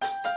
う